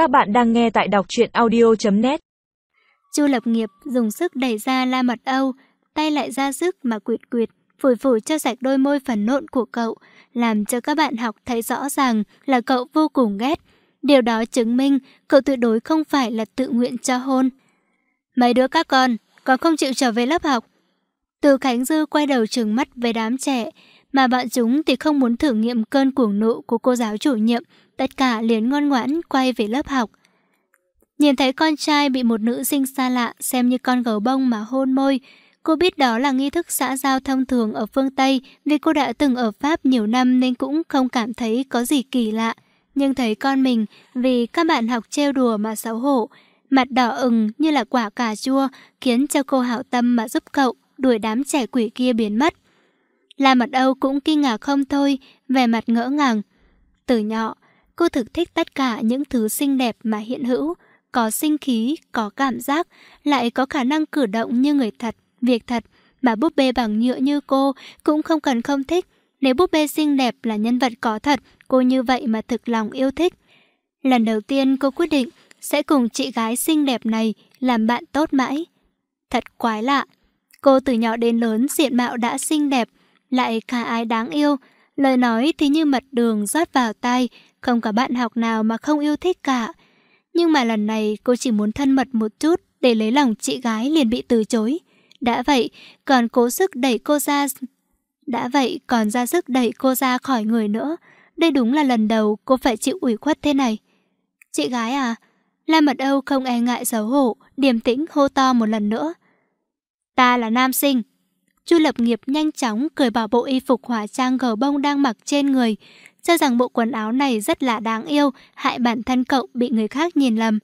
Các bạn đang nghe tại đọc truyện audio.net Chu Lập Nghiệp dùng sức đẩy ra La Mật Âu, tay lại ra sức mà quyệt quyệt, phủi phủi cho sạch đôi môi phần nộn của cậu, làm cho các bạn học thấy rõ ràng là cậu vô cùng ghét. Điều đó chứng minh cậu tuyệt đối không phải là tự nguyện cho hôn. Mấy đứa các con, còn không chịu trở về lớp học. Từ Khánh Dư quay đầu trừng mắt với đám trẻ, mà bọn chúng thì không muốn thử nghiệm cơn cuồng nộ của cô giáo chủ nhiệm, tất cả liền ngoan ngoãn quay về lớp học. Nhìn thấy con trai bị một nữ sinh xa lạ xem như con gấu bông mà hôn môi, cô biết đó là nghi thức xã giao thông thường ở phương Tây vì cô đã từng ở Pháp nhiều năm nên cũng không cảm thấy có gì kỳ lạ. Nhưng thấy con mình vì các bạn học trêu đùa mà xấu hổ, mặt đỏ ửng như là quả cà chua khiến cho cô hảo tâm mà giúp cậu đuổi đám trẻ quỷ kia biến mất. La Mật Âu cũng kinh ngạc không thôi, vẻ mặt ngỡ ngàng. Từ nhỏ, cô thực thích tất cả những thứ xinh đẹp mà hiện hữu, có sinh khí, có cảm giác, lại có khả năng cử động như người thật, việc thật, mà búp bê bằng nhựa như cô cũng không cần không thích. Nếu búp bê xinh đẹp là nhân vật có thật, cô như vậy mà thực lòng yêu thích. Lần đầu tiên cô quyết định sẽ cùng chị gái xinh đẹp này làm bạn tốt mãi. Thật quái lạ. Cô từ nhỏ đến lớn diện mạo đã xinh đẹp, lại khả ái đáng yêu. Lời nói thì như mật đường rót vào tai, không có bạn học nào mà không yêu thích cả. Nhưng mà lần này cô chỉ muốn thân mật một chút để lấy lòng chị gái liền bị từ chối. Đã vậy, còn cố sức đẩy cô ra... Đã vậy, còn ra sức đẩy cô ra khỏi người nữa. Đây đúng là lần đầu cô phải chịu ủy khuất thế này. Chị gái à? La Mật Âu không e ngại xấu hổ, điềm tĩnh hô to một lần nữa. Ta là nam sinh, Chu Lập Nghiệp nhanh chóng cởi bỏ bộ y phục hóa trang gờ bông đang mặc trên người, cho rằng bộ quần áo này rất là đáng yêu, hại bản thân cậu bị người khác nhìn lầm.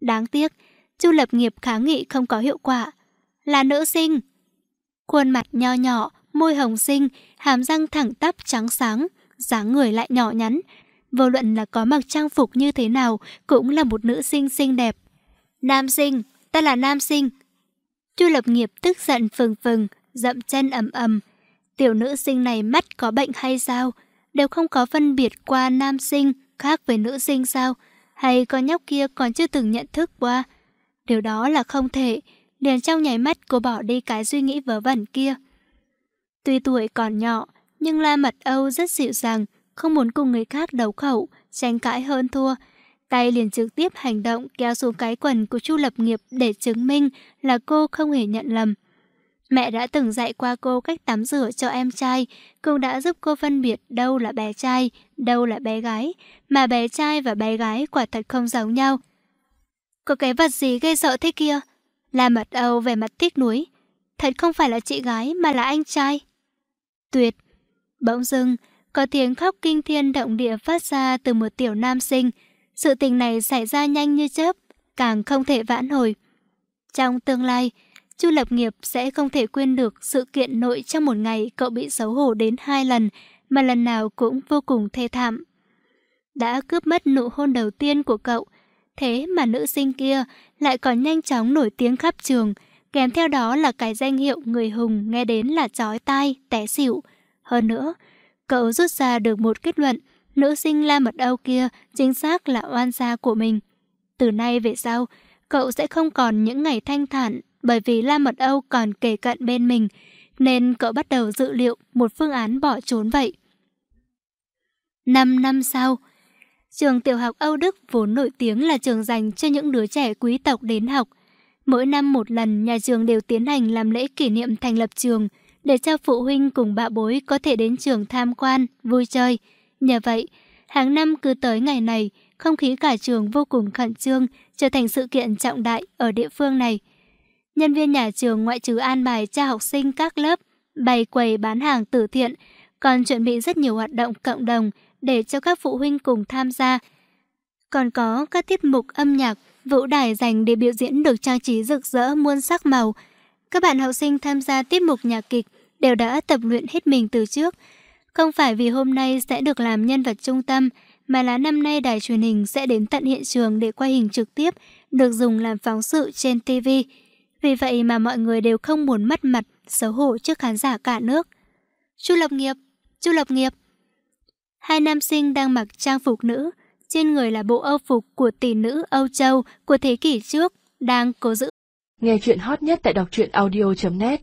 Đáng tiếc, Chu Lập Nghiệp kháng nghị không có hiệu quả. Là nữ sinh. Khuôn mặt nho nhỏ, môi hồng xinh, hàm răng thẳng tắp trắng sáng, dáng người lại nhỏ nhắn. Vô luận là có mặc trang phục như thế nào, cũng là một nữ sinh xinh đẹp. Nam sinh, ta là nam sinh. Chu Lập Nghiệp tức giận phừng phừng, dậm chân ầm ầm. Tiểu nữ sinh này mắt có bệnh hay sao? Đều không có phân biệt qua nam sinh khác với nữ sinh sao? Hay con nhóc kia còn chưa từng nhận thức qua? Điều đó là không thể. Liền trong nháy mắt cô bỏ đi cái suy nghĩ vớ vẩn kia. Tuy tuổi còn nhỏ, nhưng La Mật Âu rất dịu dàng, không muốn cùng người khác đấu khẩu, tranh cãi hơn thua. Tay liền trực tiếp hành động kéo xuống cái quần của Chu Lập Nghiệp để chứng minh là cô không hề nhận lầm. Mẹ đã từng dạy qua cô cách tắm rửa cho em trai, cũng đã giúp cô phân biệt đâu là bé trai, đâu là bé gái, mà bé trai và bé gái quả thật không giống nhau. Có cái vật gì gây sợ thế kia? Là mật Âu về mặt tiếc nuối. Thật không phải là chị gái mà là anh trai. Tuyệt. Bỗng dưng, có tiếng khóc kinh thiên động địa phát ra từ một tiểu nam sinh. Sự tình này xảy ra nhanh như chớp, càng không thể vãn hồi. Trong tương lai, Chu Lập Nghiệp sẽ không thể quên được sự kiện nội trong một ngày cậu bị xấu hổ đến hai lần, mà lần nào cũng vô cùng thê thảm. Đã cướp mất nụ hôn đầu tiên của cậu, thế mà nữ sinh kia lại còn nhanh chóng nổi tiếng khắp trường, kèm theo đó là cái danh hiệu người hùng nghe đến là chói tai, té xỉu. Hơn nữa, cậu rút ra được một kết luận, nữ sinh La Mật Âu kia chính xác là oan gia của mình. Từ nay về sau, cậu sẽ không còn những ngày thanh thản bởi vì La Mật Âu còn kề cận bên mình, nên cậu bắt đầu dự liệu một phương án bỏ trốn vậy. Năm năm sau, trường tiểu học Âu Đức vốn nổi tiếng là trường dành cho những đứa trẻ quý tộc đến học. Mỗi năm một lần, nhà trường đều tiến hành làm lễ kỷ niệm thành lập trường, để cho phụ huynh cùng bạ bối có thể đến trường tham quan, vui chơi. Nhờ vậy, hàng năm cứ tới ngày này, không khí cả trường vô cùng khẩn trương, trở thành sự kiện trọng đại ở địa phương này. Nhân viên nhà trường ngoại trừ an bài cho học sinh các lớp, bày quầy bán hàng từ thiện, còn chuẩn bị rất nhiều hoạt động cộng đồng để cho các phụ huynh cùng tham gia. Còn có các tiết mục âm nhạc, vũ đài dành để biểu diễn được trang trí rực rỡ muôn sắc màu. Các bạn học sinh tham gia tiết mục nhạc kịch đều đã tập luyện hết mình từ trước. Không phải vì hôm nay sẽ được làm nhân vật trung tâm, mà là năm nay đài truyền hình sẽ đến tận hiện trường để quay hình trực tiếp, được dùng làm phóng sự trên TV. Vì vậy mà mọi người đều không muốn mất mặt, xấu hổ trước khán giả cả nước. Chu Lập Nghiệp, Chu Lập Nghiệp. Hai nam sinh đang mặc trang phục nữ, trên người là bộ âu phục của tỷ nữ Âu Châu của thế kỷ trước, đang cố giữ. Nghe chuyện hot nhất tại đọc truyện audio.net